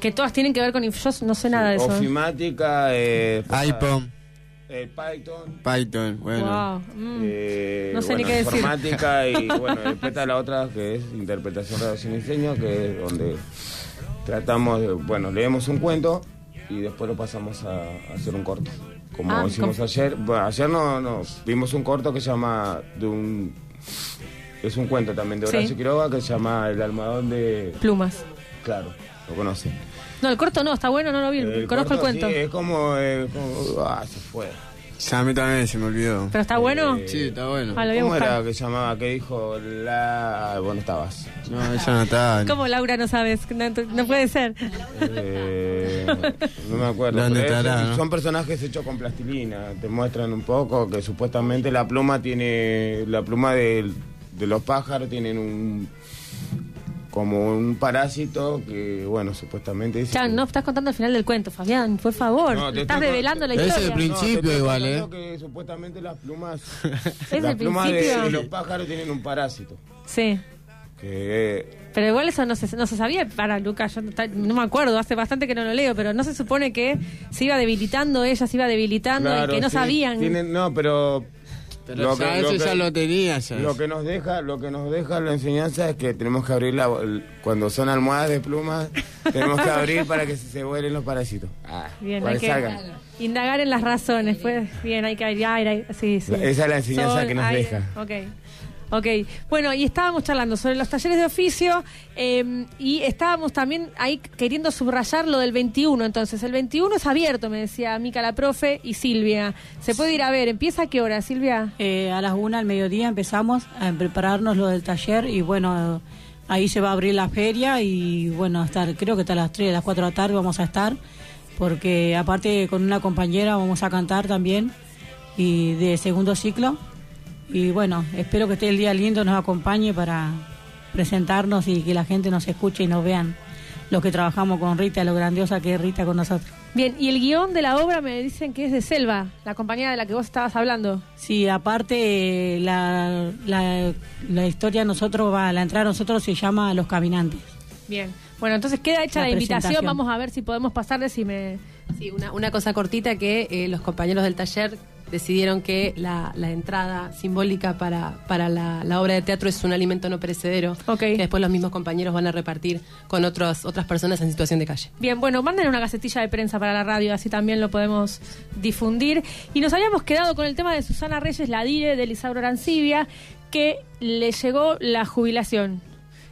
Que todas tienen que ver con. Yo no sé nada de eso. Ofimática, eh, iPhone. eh, Python. Python, bueno. Wow, mm. eh, No sé ni bueno, qué decir. Informática y [LAUGHS] bueno, después está la otra que es interpretación, redacción y diseño, que es donde tratamos, de, bueno, leemos un cuento y después lo pasamos a, a hacer un corto. Como Ah, hicimos ¿cómo? ayer, bueno, ayer no, no, vimos un corto que se llama de un es un cuento también de Sí. Horacio Quiroga que se llama El almohadón de Plumas. claro, lo conocen. No, el corto no, está bueno, no lo vi. Conozco el cuento. sí, es como, eh, como- ah, se fue. Ya a mí también se me olvidó. ¿Pero está bueno? Sí, está bueno. Ah, lo voy a ¿Cómo buscar. era que llamaba? Que dijo la. Vos no estabas. No, ella no estaba. ¿Cómo Laura no sabes? No, no puede ser. Eh, no me acuerdo. ¿Dónde pero es- estará, no? Son personajes hechos con plastilina. Te muestran un poco que supuestamente la pluma tiene. La pluma del- de, los pájaros tienen un. como un parásito que, bueno, supuestamente. Chan, no estás contando el final del cuento, Fabián, por favor. No, te estás revelando la Es historia. el principio igual, ¿eh? que supuestamente las plumas, [LAUGHS] el las plumas de, principio? de los pájaros tienen un parásito. Sí. Que Pero igual eso no se, no se sabía para Lucas, yo no, me acuerdo, hace bastante que no lo leo, pero no se supone que se iba debilitando ella, se iba debilitando Claro, y que no sí, sabían. tienen- no, pero. Pero ya eso ya lo tenía, ya Lo eso. que nos deja, lo que nos deja la enseñanza es que tenemos que abrir la, cuando son almohadas de plumas, [LAUGHS] tenemos que abrir para que se, vuelen los parásitos. Ah, Bien, para hay que salgan. indagar en las razones. Pues, bien, hay que aire, aire, sí, esa es la enseñanza que nos aire. deja. Ok. Ok, bueno, y estábamos charlando sobre los talleres de oficio eh, y estábamos también ahí queriendo subrayar lo del 21. Entonces, el 21 es abierto, me decía Mica la profe y Silvia. Se puede ir a ver. ¿Empieza a qué hora, Silvia? Eh, a las una al mediodía empezamos a prepararnos lo del taller y bueno, ahí se va a abrir la feria y bueno, hasta creo que hasta las 3, las 4 de la tarde vamos a estar, porque aparte con una compañera vamos a cantar también y de segundo ciclo. Y bueno, espero que esté el día lindo, nos acompañe para presentarnos y que la gente nos escuche y nos vean los que trabajamos con Rita, lo grandiosa que es Rita con nosotros. Bien, y el guion de la obra me dicen que es de Selva, la compañía de la que vos estabas hablando. Sí, aparte la, la, la historia nosotros va, la entrada nosotros se llama Los Caminantes. Bien. Bueno, entonces queda hecha la, La invitación. Vamos a ver si podemos pasarle si me... Sí, una, una cosa cortita que eh, los compañeros del taller decidieron que la, la entrada simbólica para, para la, la obra de teatro es un alimento no perecedero que después los mismos compañeros van a repartir con otros, otras personas en situación de calle. Bien, bueno, manden una gacetilla de prensa para la radio, así también lo podemos difundir. Y nos habíamos quedado con el tema de Susana Reyes, la dire de Lisauro Arancibia, que le llegó la jubilación,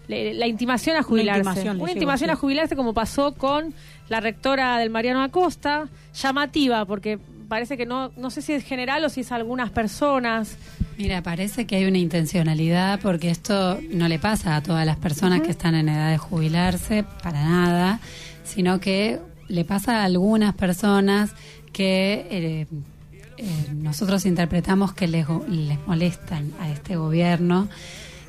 le- la intimación a jubilarse. intimación Una intimación a jubilarse como pasó con la rectora del Mariano Acosta, llamativa, porque parece que no, no sé si es general o si es algunas personas. Mira, parece que hay una intencionalidad porque esto no le pasa a todas las personas que están en edad de jubilarse, para nada, sino que le pasa a algunas personas que eh, eh, nosotros interpretamos que les, les molestan a este gobierno.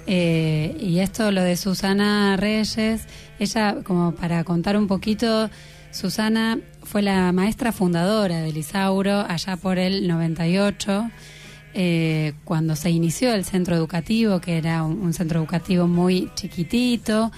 Eh, y esto, lo de Susana Reyes, ella, como para contar un poquito, Susana fue la maestra fundadora del Isauro allá por el 98 eh, cuando se inició el centro educativo, que era un, centro educativo muy chiquitito,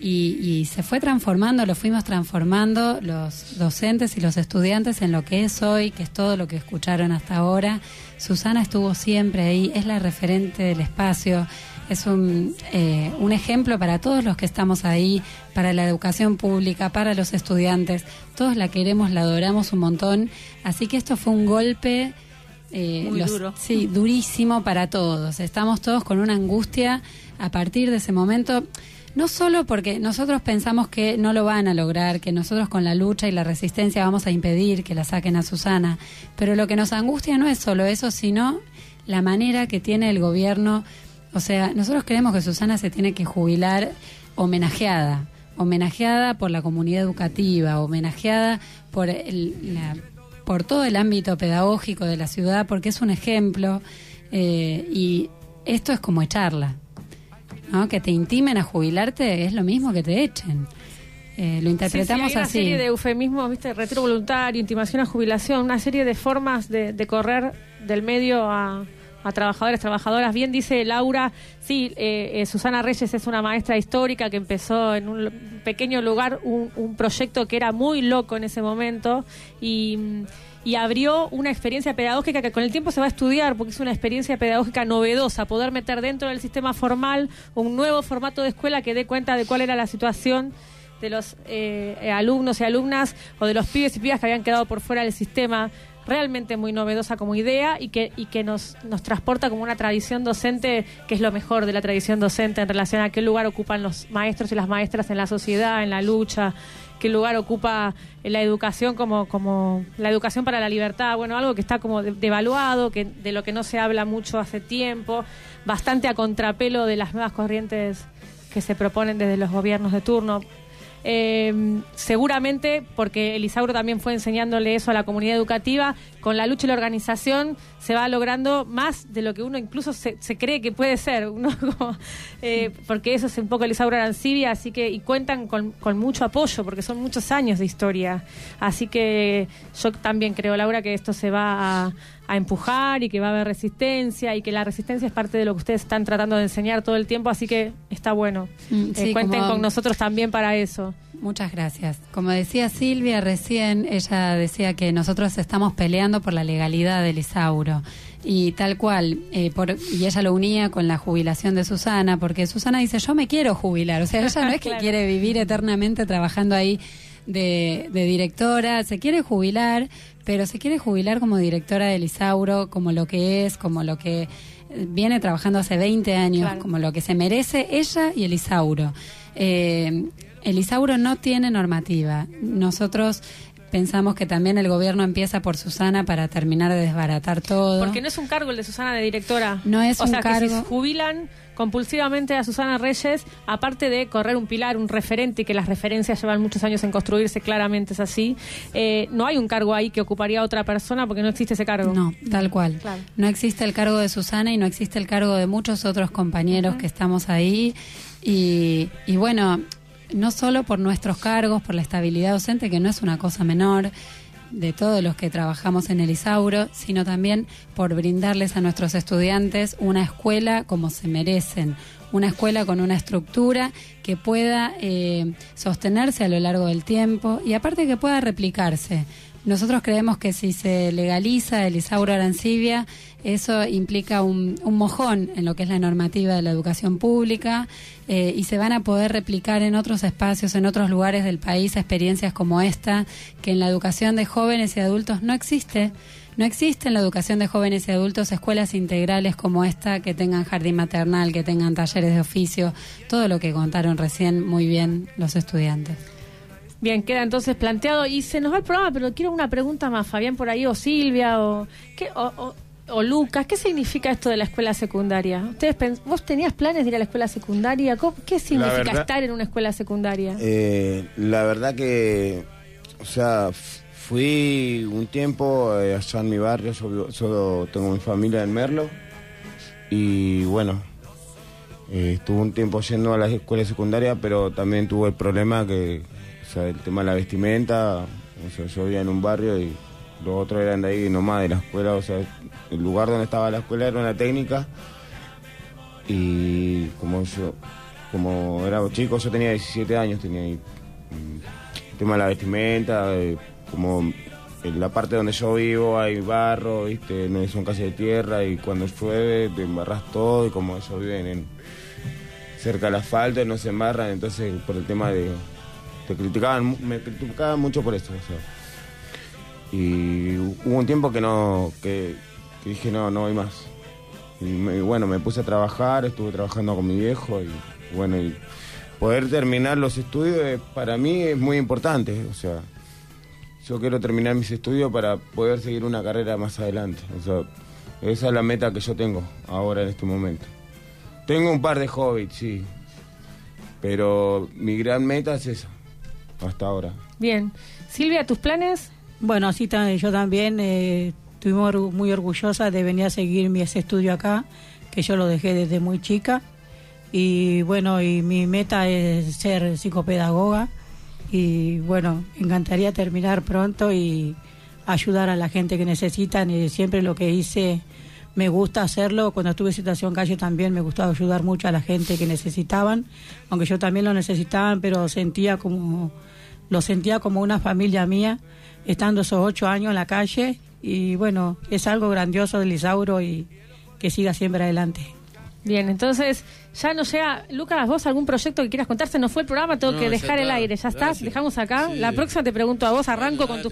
y se fue transformando, lo fuimos transformando los docentes y los estudiantes en lo que es hoy, que es todo lo que escucharon hasta ahora. Susana estuvo siempre ahí, es la referente del espacio, es un, eh, un ejemplo para todos los que estamos ahí, para la educación pública, para los estudiantes. Todos la queremos, la adoramos un montón. Así que esto fue un golpe eh, Muy duro. Sí, durísimo para todos. Estamos todos con una angustia a partir de ese momento. No solo porque nosotros pensamos que no lo van a lograr, que nosotros con la lucha y la resistencia vamos a impedir que la saquen a Susana, pero lo que nos angustia no es solo eso, sino la manera que tiene el gobierno. O sea, nosotros creemos que Susana se tiene que jubilar homenajeada, homenajeada por la comunidad educativa, homenajeada por el- la- por todo el ámbito pedagógico de la ciudad, porque es un ejemplo eh, y esto es como echarla. ¿no? Que te intimen a jubilarte es lo mismo que te echen. Eh, lo interpretamos Sí, sí, hay una así. serie de eufemismos, ¿viste? Retiro voluntario, intimación a jubilación, una serie de formas de, de correr del medio a, a trabajadores, trabajadoras. Bien dice Laura, sí, eh, eh, Susana Reyes es una maestra histórica que empezó en un pequeño lugar un, un proyecto que era muy loco en ese momento y, y abrió una experiencia pedagógica que con el tiempo se va a estudiar porque es una experiencia pedagógica novedosa, poder meter dentro del sistema formal un nuevo formato de escuela que dé cuenta de cuál era la situación de los eh, eh, alumnos y alumnas o de los pibes y pibas que habían quedado por fuera del sistema realmente muy novedosa como idea y que, y que nos, nos transporta como una tradición docente que es lo mejor de la tradición docente en relación a qué lugar ocupan los maestros y las maestras en la sociedad, en la lucha, qué lugar ocupa la educación como, como la educación para la libertad, bueno, algo que está como de- devaluado, que, de lo que no se habla mucho hace tiempo, bastante a contrapelo de las nuevas corrientes que se proponen desde los gobiernos de turno. Eh, seguramente, porque Elisauro también fue enseñándole eso a la comunidad educativa, con la lucha y la organización se va logrando más de lo que uno incluso se, se cree que puede ser, uno [LAUGHS] como, eh, porque eso es un poco Elisauro Arancibia, así que, y cuentan con, con mucho apoyo, porque son muchos años de historia. Así que yo también creo, Laura, que esto se va a, a empujar y que va a haber resistencia y que la resistencia es parte de lo que ustedes están tratando de enseñar todo el tiempo, así que está bueno. Mm, Eh, cuenten como- con nosotros también para eso. Muchas gracias. Como decía Silvia recién, ella decía que nosotros estamos peleando por la legalidad del Isauro. Y tal cual, eh, por- y ella lo unía con la jubilación de Susana, porque Susana dice, yo me quiero jubilar. O sea, ella no es [LAUGHS] que Claro. quiere vivir eternamente trabajando ahí de, de directora, se quiere jubilar, pero se quiere jubilar como directora del Isauro, como lo que es, como lo que eh, viene trabajando hace 20 años, Claro. como lo que se merece ella y el Isauro. Eh, el Isauro no tiene normativa. Nosotros pensamos que también el gobierno empieza por Susana para terminar de desbaratar todo. Porque no es un cargo el de Susana de directora. No es o un sea, que cargo. si jubilan compulsivamente a Susana Reyes, aparte de correr un pilar, un referente, y que las referencias llevan muchos años en construirse, claramente es así, eh, no hay un cargo ahí que ocuparía otra persona porque no existe ese cargo. No, tal cual. Claro. No existe el cargo de Susana y no existe el cargo de muchos otros compañeros que estamos ahí. Y, y bueno, no solo por nuestros cargos, por la estabilidad docente, que no es una cosa menor de todos los que trabajamos en el Isauro, sino también por brindarles a nuestros estudiantes una escuela como se merecen, una escuela con una estructura que pueda eh, sostenerse a lo largo del tiempo y aparte que pueda replicarse. Nosotros creemos que si se legaliza el Isauro Arancibia, eso implica un, mojón en lo que es la normativa de la educación pública eh, y se van a poder replicar en otros espacios, en otros lugares del país, experiencias como esta, que en la educación de jóvenes y adultos no existe. No existe en la educación de jóvenes y adultos escuelas integrales como esta que tengan jardín maternal, que tengan talleres de oficio, todo lo que contaron recién muy bien los estudiantes. Bien, queda entonces planteado y se nos va el programa, pero quiero una pregunta más, Fabián por ahí, o Silvia, o, ¿qué, o, o- o Lucas, ¿qué significa esto de la escuela secundaria? ¿Ustedes pens- ¿Vos tenías planes de ir a la escuela secundaria? ¿Cómo- ¿Qué significa verdad- estar en una escuela secundaria? Eh, la verdad que, o sea, fui un tiempo eh, allá en mi barrio, vivo- yo tengo mi familia en Merlo y bueno, eh, estuve un tiempo yendo a la escuela secundaria, pero también tuve el problema que, el tema de la vestimenta, o sea, yo vivía en un barrio y los otros eran de ahí nomás de la escuela, o sea, el lugar donde estaba la escuela era una técnica y como yo como era chico yo tenía 17 años tenía ahí, mm, el tema de la vestimenta eh, como en la parte donde yo vivo hay barro viste no son calles de tierra y cuando llueve te embarras todo y como ellos viven en cerca del asfalto no se embarran entonces por el tema de te criticaban me criticaban mucho por eso y hubo un tiempo que no que, dije no no voy más y bueno, me puse a trabajar, estuve trabajando con mi viejo y bueno, y poder terminar los estudios para mí es muy importante, o sea, yo quiero terminar mis estudios para poder seguir una carrera más adelante, o sea, esa es la meta que yo tengo ahora en este momento. Tengo un par de hobbies, sí, pero mi gran meta es esa, hasta ahora. Bien. Silvia, ¿tus planes? Bueno, así ta- yo también eh, muy orgu- muy orgullosa de venir a seguir mi ese estudio acá, que yo lo dejé desde muy chica. Y bueno, y mi meta es ser psicopedagoga. Y bueno, me encantaría terminar pronto y ayudar a la gente que necesitan. Y siempre lo que hice, me gusta hacerlo. Cuando estuve en situación calle también me gustaba ayudar mucho a la gente que necesitaban, aunque yo también lo necesitaban, pero sentía como lo sentía como una familia mía, estando esos ocho años en la calle. Y bueno, es algo grandioso del Isauro y que siga siempre adelante. Bien, entonces ya nos llega. Lucas, ¿vos algún proyecto que quieras contar? Se nos fue el programa, tengo No, que dejar el aire. ¿Ya está? Gracias. ¿Dejamos acá? Sí. La próxima te pregunto a vos, arranco con tus